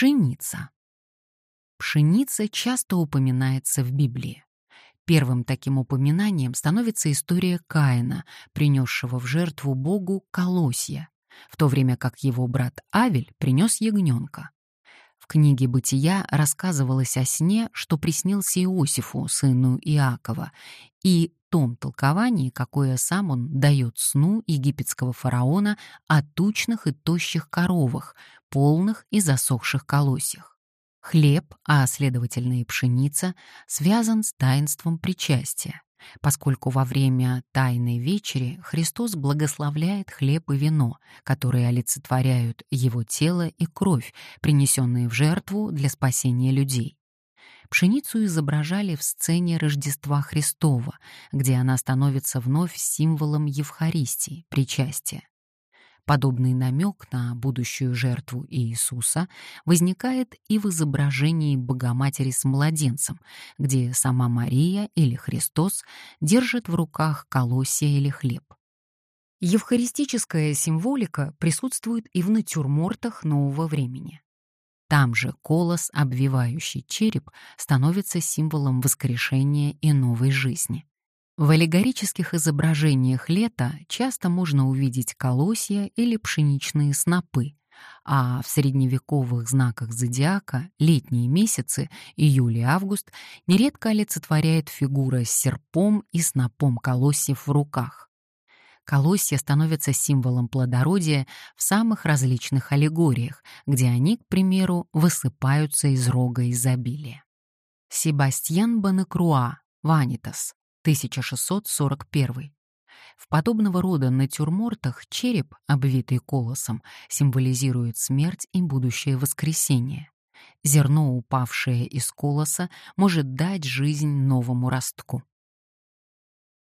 Пшеница. Пшеница часто упоминается в Библии. Первым таким упоминанием становится история Каина, принесшего в жертву Богу колосья, в то время как его брат Авель принес ягненка. В книге «Бытия» рассказывалось о сне, что приснился Иосифу, сыну Иакова, и том толковании, какое сам он дает сну египетского фараона о тучных и тощих коровах, полных и засохших колосьях. Хлеб, а следовательно и пшеница, связан с таинством причастия, поскольку во время Тайной Вечери Христос благословляет хлеб и вино, которые олицетворяют Его тело и кровь, принесенные в жертву для спасения людей. Пшеницу изображали в сцене Рождества Христова, где она становится вновь символом Евхаристии, причастия. Подобный намек на будущую жертву Иисуса возникает и в изображении Богоматери с младенцем, где сама Мария или Христос держит в руках колосья или хлеб. Евхаристическая символика присутствует и в натюрмортах нового времени. Там же колос, обвивающий череп, становится символом воскрешения и новой жизни. В аллегорических изображениях лета часто можно увидеть колосья или пшеничные снопы, а в средневековых знаках зодиака летние месяцы, июль и август, нередко олицетворяет фигура с серпом и снопом колосьев в руках. Колосья становятся символом плодородия в самых различных аллегориях, где они, к примеру, высыпаются из рога изобилия. Себастьян Банекруа, Ванитас, 1641. В подобного рода натюрмортах череп, обвитый колосом, символизирует смерть и будущее воскресение. Зерно, упавшее из колоса, может дать жизнь новому ростку.